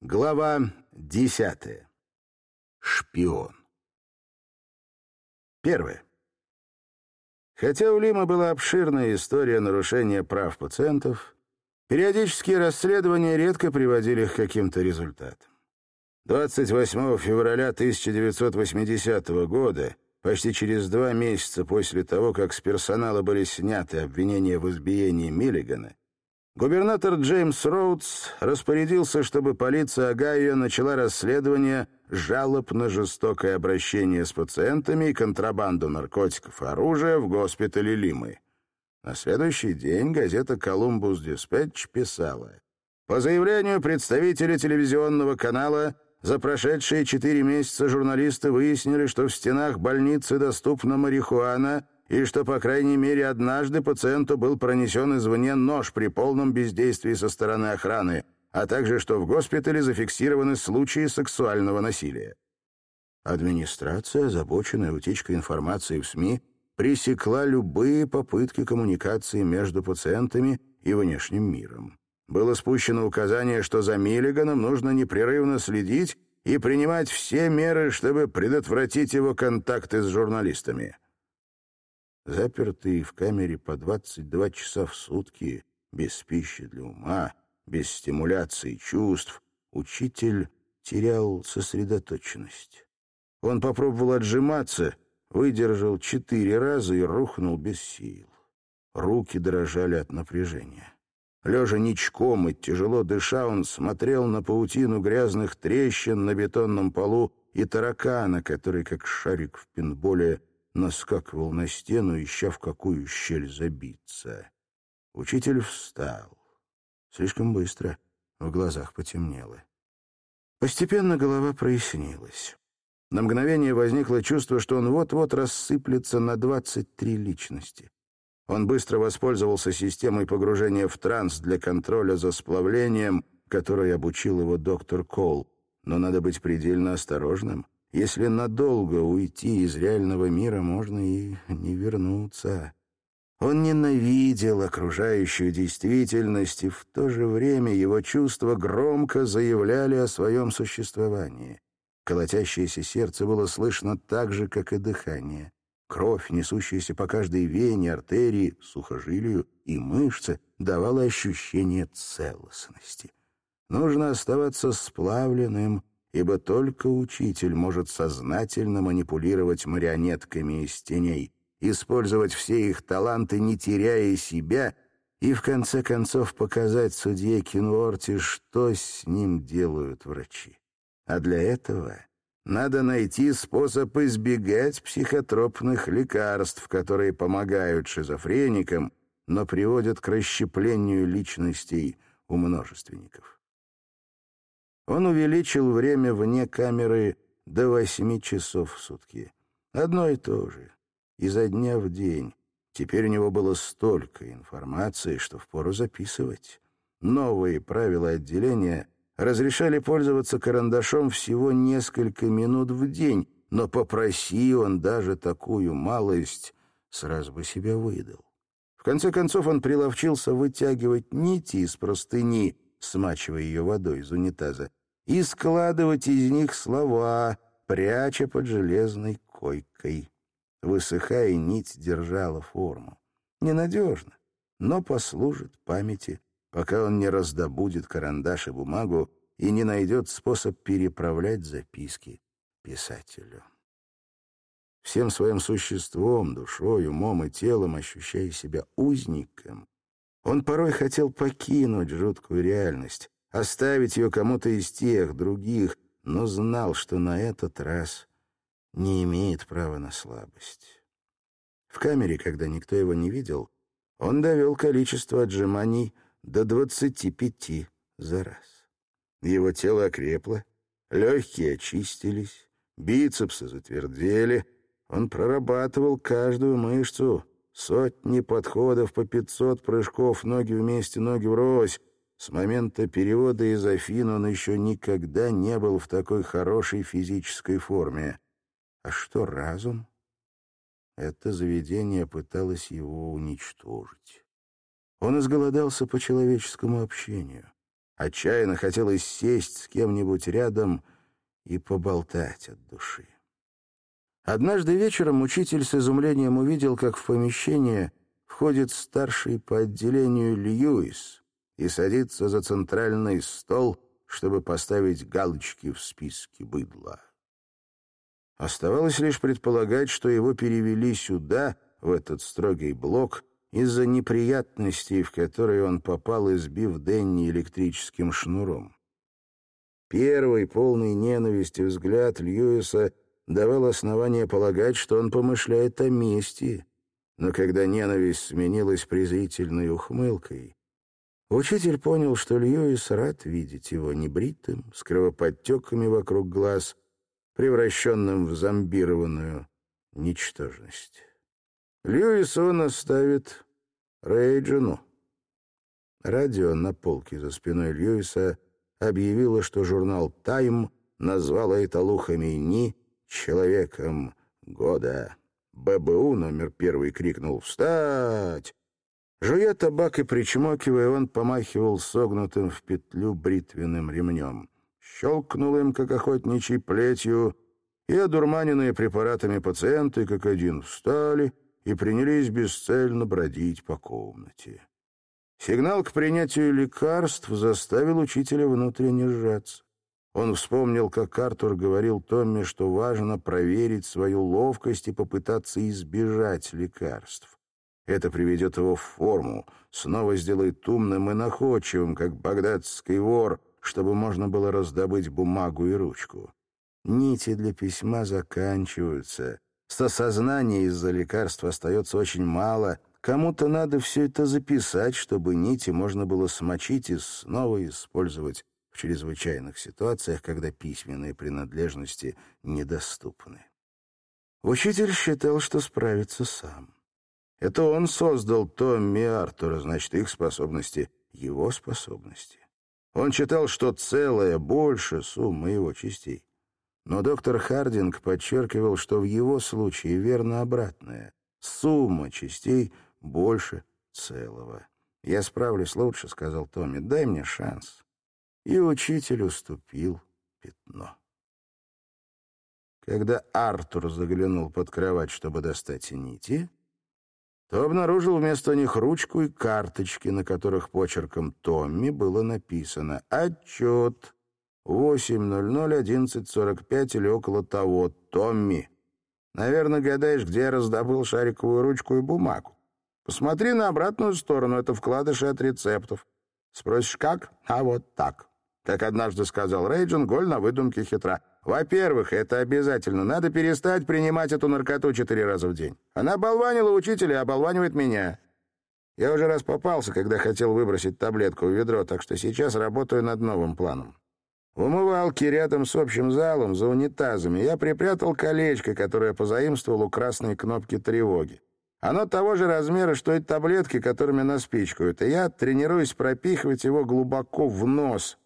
Глава десятая. Шпион. Первое. Хотя у Лима была обширная история нарушения прав пациентов, периодические расследования редко приводили к каким-то результатам. 28 февраля 1980 года, почти через два месяца после того, как с персонала были сняты обвинения в избиении Миллигана, Губернатор Джеймс Роудс распорядился, чтобы полиция Огайо начала расследование жалоб на жестокое обращение с пациентами и контрабанду наркотиков и оружия в госпитале Лимы. На следующий день газета «Колумбус Диспетч» писала «По заявлению представителя телевизионного канала, за прошедшие четыре месяца журналисты выяснили, что в стенах больницы доступна марихуана – и что, по крайней мере, однажды пациенту был пронесен извне нож при полном бездействии со стороны охраны, а также что в госпитале зафиксированы случаи сексуального насилия. Администрация, озабоченная утечкой информации в СМИ, пресекла любые попытки коммуникации между пациентами и внешним миром. Было спущено указание, что за Миллиганом нужно непрерывно следить и принимать все меры, чтобы предотвратить его контакты с журналистами. Запертый в камере по 22 часа в сутки, без пищи для ума, без стимуляции чувств, учитель терял сосредоточенность. Он попробовал отжиматься, выдержал четыре раза и рухнул без сил. Руки дрожали от напряжения. Лежа ничком и тяжело дыша, он смотрел на паутину грязных трещин на бетонном полу и таракана, который, как шарик в пинболе, наскакивал на стену, ища в какую щель забиться. Учитель встал. Слишком быстро. В глазах потемнело. Постепенно голова прояснилась. На мгновение возникло чувство, что он вот-вот рассыплется на 23 личности. Он быстро воспользовался системой погружения в транс для контроля за сплавлением, которой обучил его доктор Кол. Но надо быть предельно осторожным — если надолго уйти из реального мира, можно и не вернуться. Он ненавидел окружающую действительность, и в то же время его чувства громко заявляли о своем существовании. Колотящееся сердце было слышно так же, как и дыхание. Кровь, несущаяся по каждой вене, артерии, сухожилию и мышце, давала ощущение целостности. Нужно оставаться сплавленным, ибо только учитель может сознательно манипулировать марионетками из теней, использовать все их таланты, не теряя себя, и в конце концов показать судье Кинуорти, что с ним делают врачи. А для этого надо найти способ избегать психотропных лекарств, которые помогают шизофреникам, но приводят к расщеплению личностей у множественников. Он увеличил время вне камеры до восьми часов в сутки. Одно и то же. Изо дня в день. Теперь у него было столько информации, что впору записывать. Новые правила отделения разрешали пользоваться карандашом всего несколько минут в день, но попроси он даже такую малость, сразу бы себя выдал. В конце концов он приловчился вытягивать нити из простыни, смачивая ее водой из унитаза, и складывать из них слова, пряча под железной койкой. Высыхая, нить держала форму. Ненадежно, но послужит памяти, пока он не раздобудет карандаш и бумагу и не найдет способ переправлять записки писателю. Всем своим существом, душой, умом и телом, ощущая себя узником, он порой хотел покинуть жуткую реальность, оставить ее кому-то из тех, других, но знал, что на этот раз не имеет права на слабость. В камере, когда никто его не видел, он довел количество отжиманий до двадцати пяти за раз. Его тело окрепло, легкие очистились, бицепсы затвердели, он прорабатывал каждую мышцу, сотни подходов по пятьсот прыжков, ноги вместе, ноги врозь, с момента перевода из Афин он еще никогда не был в такой хорошей физической форме. А что разум? Это заведение пыталось его уничтожить. Он изголодался по человеческому общению. Отчаянно хотелось сесть с кем-нибудь рядом и поболтать от души. Однажды вечером учитель с изумлением увидел, как в помещение входит старший по отделению Льюис и садится за центральный стол, чтобы поставить галочки в списке быдла. Оставалось лишь предполагать, что его перевели сюда, в этот строгий блок, из-за неприятностей, в которые он попал, избив Денни электрическим шнуром. Первый, полный ненависти взгляд Льюиса давал основание полагать, что он помышляет о мести. Но когда ненависть сменилась презрительной ухмылкой, учитель понял, что Льюис рад видеть его небритым, с кровоподтеками вокруг глаз, превращенным в зомбированную ничтожность. Льюис он оставит Рейджину. Радио на полке за спиной Льюиса объявило, что журнал «Тайм» назвал Айталу Хамейни человеком года. ББУ номер первый крикнул «Встать!». Жуя табак и причмокивая, он помахивал согнутым в петлю бритвенным ремнем. Щелкнул им, как охотничий плетью, и одурманенные препаратами пациенты, как один, встали и принялись бесцельно бродить по комнате. Сигнал к принятию лекарств заставил учителя внутренне сжаться. Он вспомнил, как Артур говорил Томми, что важно проверить свою ловкость и попытаться избежать лекарств. Это приведет его в форму, снова сделает умным и находчивым, как багдадский вор, чтобы можно было раздобыть бумагу и ручку. Нити для письма заканчиваются. Сосознания из-за лекарства остается очень мало. Кому-то надо все это записать, чтобы нити можно было смочить и снова использовать в чрезвычайных ситуациях, когда письменные принадлежности недоступны. Учитель считал, что справится сам. Это он создал Томми Артура, значит, их способности — его способности. Он считал, что целое больше суммы его частей. Но доктор Хардинг подчеркивал, что в его случае верно обратное. Сумма частей больше целого. «Я справлюсь лучше», — сказал Томми. «Дай мне шанс» и учитель уступил пятно. Когда Артур заглянул под кровать, чтобы достать нити, то обнаружил вместо них ручку и карточки, на которых почерком Томми было написано «Отчет 8.00.11.45 или около того. Томми. Наверное, гадаешь, где я раздобыл шариковую ручку и бумагу. Посмотри на обратную сторону, это вкладыши от рецептов. Спросишь, как? А вот так. Как однажды сказал Рейджин, голь на выдумке хитра. Во-первых, это обязательно. Надо перестать принимать эту наркоту четыре раза в день. Она болванила учителя, а меня. Я уже раз попался, когда хотел выбросить таблетку в ведро, так что сейчас работаю над новым планом. В умывалке рядом с общим залом, за унитазами, я припрятал колечко, которое позаимствовал у красной кнопки тревоги. Оно того же размера, что и таблетки, которыми нас пичкают, и я тренируюсь пропихивать его глубоко в нос,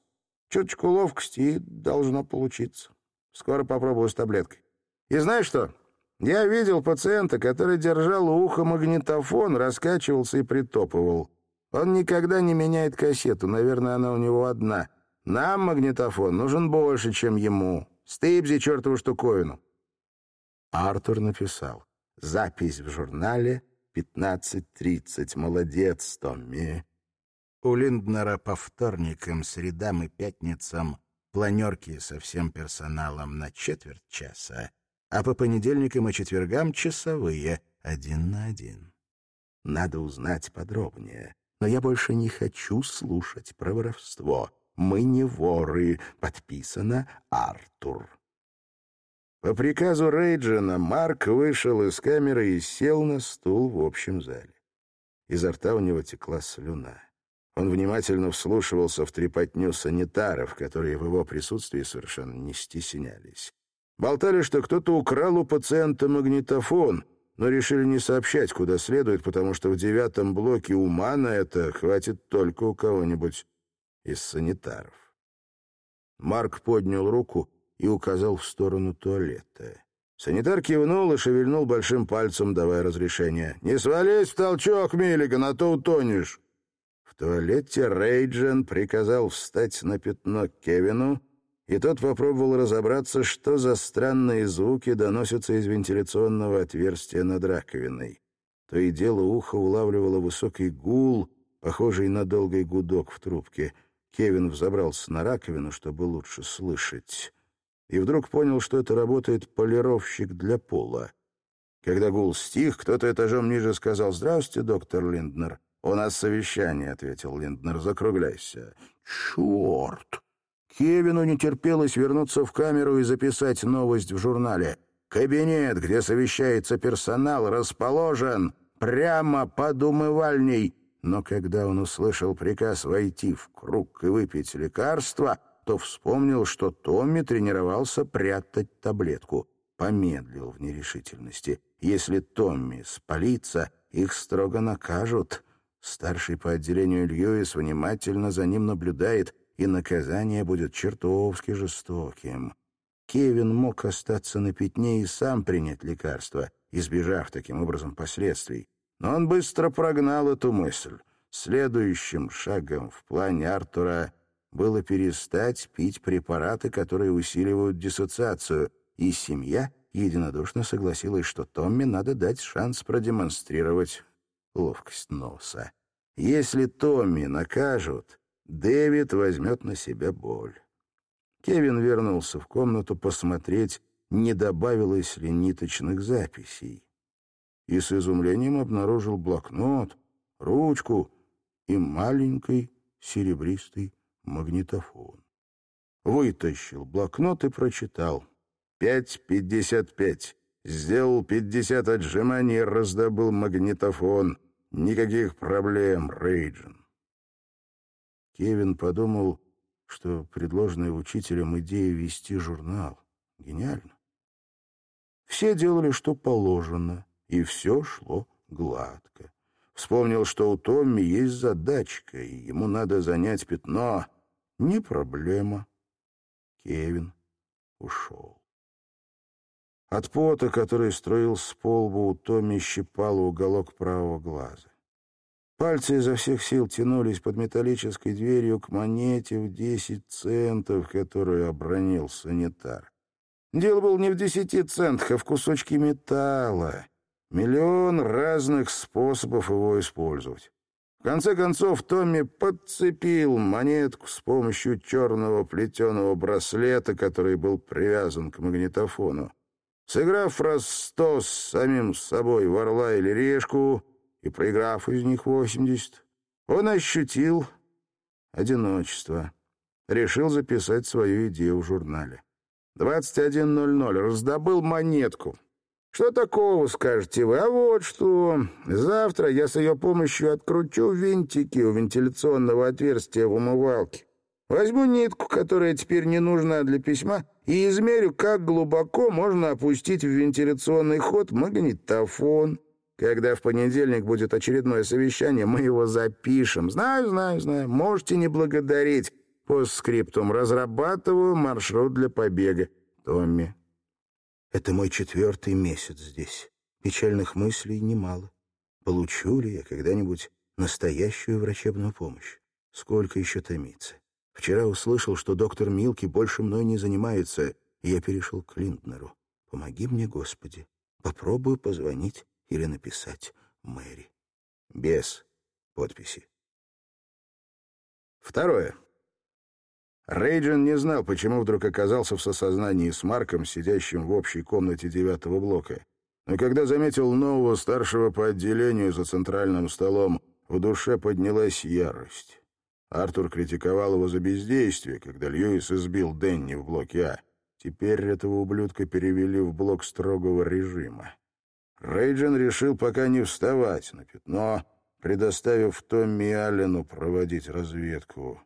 Чуточку ловкости и должно получиться. Скоро попробую с таблеткой. И знаешь что? Я видел пациента, который держал у уха магнитофон, раскачивался и притопывал. Он никогда не меняет кассету, наверное, она у него одна. Нам магнитофон нужен больше, чем ему. Стыбзи чертову штуковину. Артур написал. Запись в журнале 15.30. Молодец, Томми. У Линднера по вторникам, средам и пятницам планерки со всем персоналом на четверть часа, а по понедельникам и четвергам часовые, один на один. Надо узнать подробнее. Но я больше не хочу слушать про воровство. Мы не воры. Подписано Артур. По приказу Рейджина Марк вышел из камеры и сел на стул в общем зале. Изо рта у него текла слюна. Он внимательно вслушивался в трепотню санитаров, которые в его присутствии совершенно не стеснялись. Болтали, что кто-то украл у пациента магнитофон, но решили не сообщать, куда следует, потому что в девятом блоке ума на это хватит только у кого-нибудь из санитаров. Марк поднял руку и указал в сторону туалета. Санитар кивнул и шевельнул большим пальцем, давая разрешение. «Не свались в толчок, Миллиган, а то утонешь» туалете Рейджен приказал встать на пятно Кевину, и тот попробовал разобраться, что за странные звуки доносятся из вентиляционного отверстия над раковиной. То и дело ухо улавливало высокий гул, похожий на долгий гудок в трубке. Кевин взобрался на раковину, чтобы лучше слышать. И вдруг понял, что это работает полировщик для пола. Когда гул стих, кто-то этажом ниже сказал «Здравствуйте, доктор Линднер». «У нас совещание», — ответил Линднер. «Закругляйся». «Черт!» Кевину не терпелось вернуться в камеру и записать новость в журнале. «Кабинет, где совещается персонал, расположен прямо под умывальней». Но когда он услышал приказ войти в круг и выпить лекарство, то вспомнил, что Томми тренировался прятать таблетку. Помедлил в нерешительности. Если Томми спалится, их строго накажут. Старший по отделению Льюис внимательно за ним наблюдает, и наказание будет чертовски жестоким. Кевин мог остаться на пятне и сам принять лекарство, избежав таким образом последствий. Но он быстро прогнал эту мысль. Следующим шагом в плане Артура было перестать пить препараты, которые усиливают диссоциацию, и семья единодушно согласилась, что Томми надо дать шанс продемонстрировать ловкость носа. Если Томми накажут, Дэвид возьмет на себя боль. Кевин вернулся в комнату посмотреть, не добавилось ли ниточных записей. И с изумлением обнаружил блокнот, ручку и маленький серебристый магнитофон. Вытащил блокнот и прочитал. «Пять пятьдесят пять. Сделал пятьдесят отжиманий и раздобыл магнитофон. Никаких проблем, Рейджин. Кевин подумал, что предложенная учителем идея вести журнал гениально. Все делали, что положено, и все шло гладко. Вспомнил, что у Томми есть задачка, и ему надо занять пятно. Не проблема. Кевин ушел. От пота, который струился по лбу, у Томми щипало уголок правого глаза. Пальцы изо всех сил тянулись под металлической дверью к монете в десять центов, которую обронил санитар. Дело было не в десяти центах, а в кусочке металла. Миллион разных способов его использовать. В конце концов, Томми подцепил монетку с помощью черного плетеного браслета, который был привязан к магнитофону. Сыграв раз сто с самим собой в орла или решку и проиграв из них восемьдесят, он ощутил одиночество. Решил записать свою идею в журнале. 21.00. Раздобыл монетку. Что такого, скажете вы? А вот что. Завтра я с ее помощью откручу винтики у вентиляционного отверстия в умывалке. Возьму нитку, которая теперь не нужна для письма, и измерю, как глубоко можно опустить в вентиляционный ход магнитофон. Когда в понедельник будет очередное совещание, мы его запишем. Знаю, знаю, знаю. Можете не благодарить. Постскриптум. Разрабатываю маршрут для побега. Томми. Это мой четвертый месяц здесь. Печальных мыслей немало. Получу ли я когда-нибудь настоящую врачебную помощь? Сколько еще томиться? Вчера услышал, что доктор Милки больше мной не занимается, и я перешел к Линднеру. Помоги мне, Господи. Попробую позвонить или написать Мэри. Без подписи. Второе. Рейджин не знал, почему вдруг оказался в сосознании с Марком, сидящим в общей комнате девятого блока. Но когда заметил нового старшего по отделению за центральным столом, в душе поднялась ярость. Артур критиковал его за бездействие, когда Льюис избил Денни в блоке А. Теперь этого ублюдка перевели в блок строгого режима. Рейджин решил пока не вставать на пятно, предоставив Томми и Аллену проводить разведку.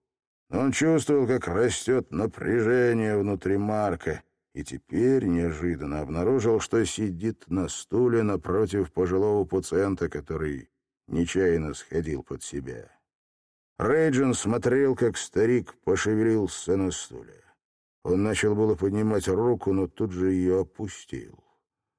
Он чувствовал, как растет напряжение внутри Марка, и теперь неожиданно обнаружил, что сидит на стуле напротив пожилого пациента, который нечаянно сходил под себя. Рейджин смотрел, как старик пошевелился на стуле. Он начал было поднимать руку, но тут же ее опустил.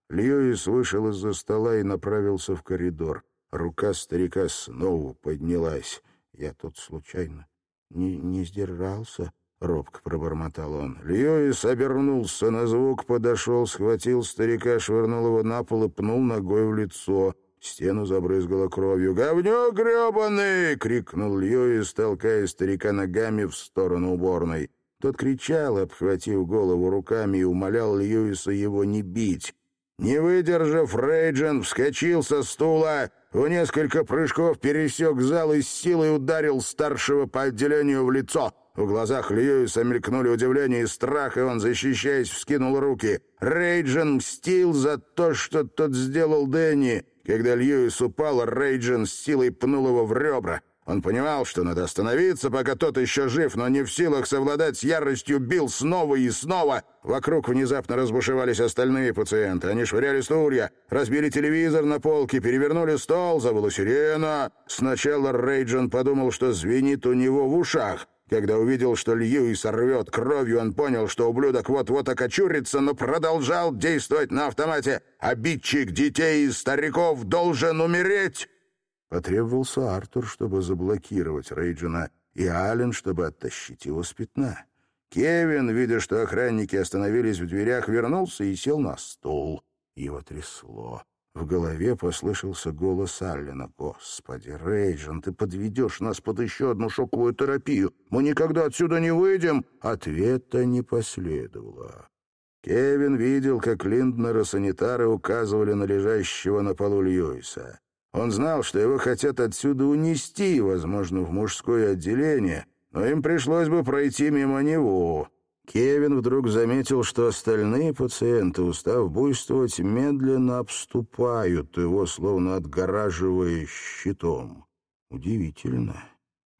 Льюис вышел из-за стола и направился в коридор. Рука старика снова поднялась. Я тут случайно не, не сдержался, — робко пробормотал он. Льюис обернулся на звук, подошел, схватил старика, швырнул его на пол и пнул ногой в лицо. Стену забрызгало кровью. «Говнюк гребаный!» — крикнул Льюис, толкая старика ногами в сторону уборной. Тот кричал, обхватив голову руками, и умолял Льюиса его не бить. Не выдержав, Рейджен вскочил со стула, в несколько прыжков пересек зал и с силой ударил старшего по отделению в лицо. В глазах Льюиса мелькнули удивление и страх, и он, защищаясь, вскинул руки. Рейджен мстил за то, что тот сделал Дэнни. Когда Льюис упал, Рейджен с силой пнул его в ребра. Он понимал, что надо остановиться, пока тот еще жив, но не в силах совладать с яростью, бил снова и снова. Вокруг внезапно разбушевались остальные пациенты. Они швыряли стулья, разбили телевизор на полке, перевернули стол, завыла сирена. Сначала Рейджин подумал, что звенит у него в ушах. Когда увидел, что Льюис рвет кровью, он понял, что ублюдок вот-вот окочурится, но продолжал действовать на автомате. «Обидчик детей и стариков должен умереть!» Потребовался Артур, чтобы заблокировать Рейджина, и Аллен, чтобы оттащить его с пятна. Кевин, видя, что охранники остановились в дверях, вернулся и сел на стол. Его трясло. В голове послышался голос Аллена. «Господи, Рейджин, ты подведешь нас под еще одну шоковую терапию. Мы никогда отсюда не выйдем!» Ответа не последовало. Кевин видел, как Линднер и санитары указывали на лежащего на полу Льюиса. Он знал, что его хотят отсюда унести, возможно, в мужское отделение, но им пришлось бы пройти мимо него. Кевин вдруг заметил, что остальные пациенты, устав буйствовать, медленно обступают его, словно отгораживая щитом. Удивительно.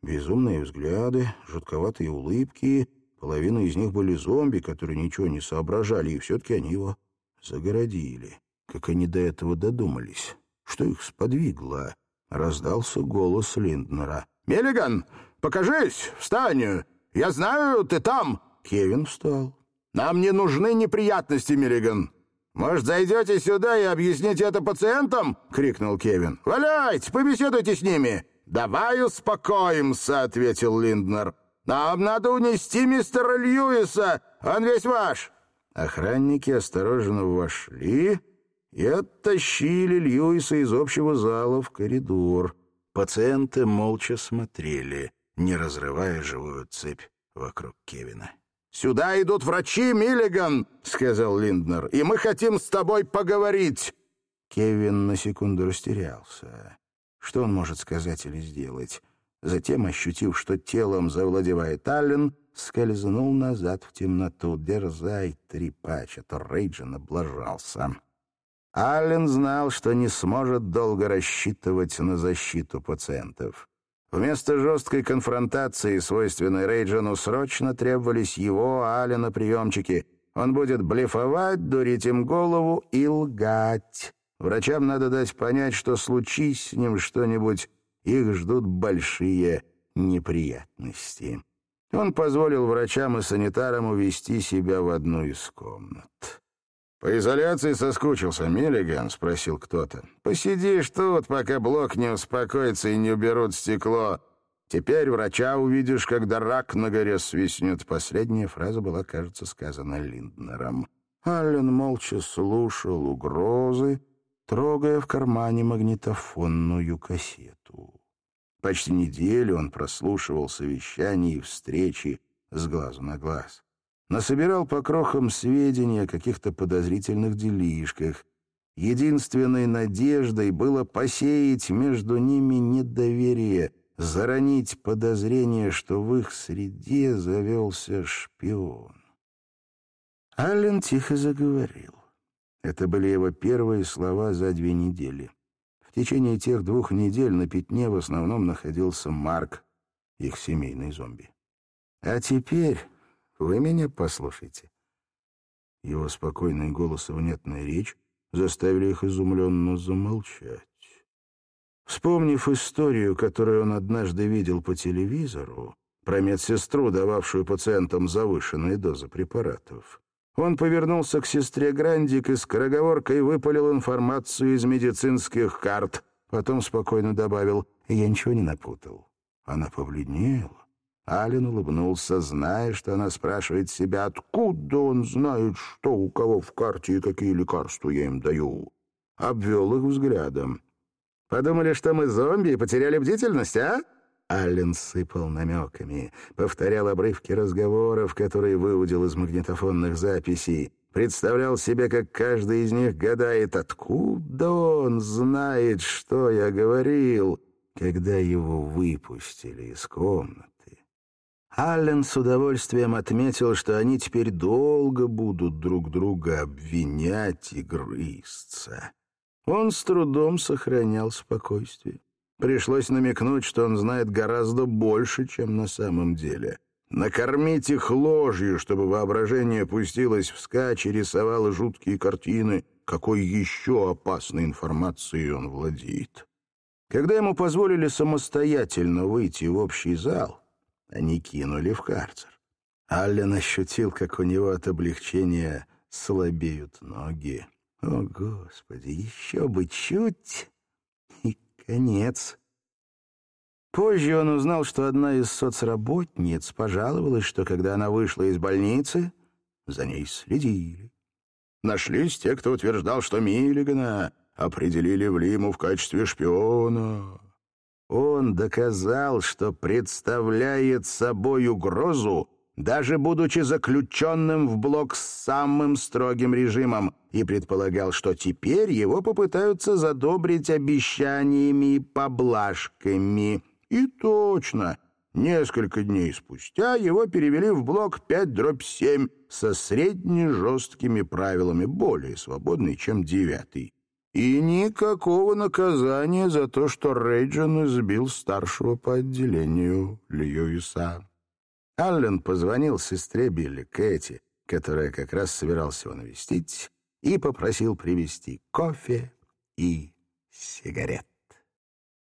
Безумные взгляды, жутковатые улыбки. Половина из них были зомби, которые ничего не соображали, и все-таки они его загородили. Как они до этого додумались? Что их сподвигло? Раздался голос Линднера. «Миллиган, покажись! Встань! Я знаю, ты там!» Кевин встал. «Нам не нужны неприятности, Миллиган. Может, зайдете сюда и объясните это пациентам?» — крикнул Кевин. «Валяйте, побеседуйте с ними!» «Давай успокоимся», — ответил Линднер. «Нам надо унести мистера Льюиса, он весь ваш». Охранники осторожно вошли и оттащили Льюиса из общего зала в коридор. Пациенты молча смотрели, не разрывая живую цепь вокруг Кевина. «Сюда идут врачи, Миллиган!» — сказал Линднер. «И мы хотим с тобой поговорить!» Кевин на секунду растерялся. Что он может сказать или сделать? Затем, ощутив, что телом завладевает Аллен, скользнул назад в темноту. «Дерзай, трепач!» — а то Рейджин облажался. Аллен знал, что не сможет долго рассчитывать на защиту пациентов. Вместо жесткой конфронтации, свойственной Рейджину, срочно требовались его, Аллена, приемчики. Он будет блефовать, дурить им голову и лгать. Врачам надо дать понять, что случись с ним что-нибудь, их ждут большие неприятности. Он позволил врачам и санитарам увести себя в одну из комнат. «По изоляции соскучился, Миллиган?» — спросил кто-то. «Посидишь тут, пока блок не успокоится и не уберут стекло. Теперь врача увидишь, когда рак на горе свистнет». Последняя фраза была, кажется, сказана Линднером. Аллен молча слушал угрозы, трогая в кармане магнитофонную кассету. Почти неделю он прослушивал совещания и встречи с глазу на глаз насобирал по крохам сведения о каких-то подозрительных делишках. Единственной надеждой было посеять между ними недоверие, заронить подозрение, что в их среде завелся шпион. Аллен тихо заговорил. Это были его первые слова за две недели. В течение тех двух недель на пятне в основном находился Марк, их семейный зомби. А теперь вы меня послушайте». Его спокойный голос и внятная речь заставили их изумленно замолчать. Вспомнив историю, которую он однажды видел по телевизору, про медсестру, дававшую пациентам завышенные дозы препаратов, он повернулся к сестре Грандик и скороговоркой выпалил информацию из медицинских карт, потом спокойно добавил «Я ничего не напутал. Она побледнела. Ален улыбнулся, зная, что она спрашивает себя, откуда он знает, что у кого в карте и какие лекарства я им даю. Обвел их взглядом. «Подумали, что мы зомби и потеряли бдительность, а?» Аллен сыпал намеками, повторял обрывки разговоров, которые выудил из магнитофонных записей, представлял себе, как каждый из них гадает, откуда он знает, что я говорил, когда его выпустили из комнаты. Аллен с удовольствием отметил, что они теперь долго будут друг друга обвинять и грызться. Он с трудом сохранял спокойствие. Пришлось намекнуть, что он знает гораздо больше, чем на самом деле. Накормить их ложью, чтобы воображение пустилось вскачь и рисовало жуткие картины, какой еще опасной информацией он владеет. Когда ему позволили самостоятельно выйти в общий зал, они кинули в карцер. Аллен ощутил, как у него от облегчения слабеют ноги. О, Господи, еще бы чуть, и конец. Позже он узнал, что одна из соцработниц пожаловалась, что когда она вышла из больницы, за ней следили. Нашлись те, кто утверждал, что Миллигана определили в Лиму в качестве шпиона. Он доказал, что представляет собой угрозу, даже будучи заключенным в блок с самым строгим режимом, и предполагал, что теперь его попытаются задобрить обещаниями и поблажками. И точно, несколько дней спустя его перевели в блок 5 дробь 7 со средне-жесткими правилами, более свободный, чем девятый. И никакого наказания за то, что Рейджин избил старшего по отделению Льюиса. Аллен позвонил сестре Билли Кэти, которая как раз собирался его навестить, и попросил привезти кофе и сигарет.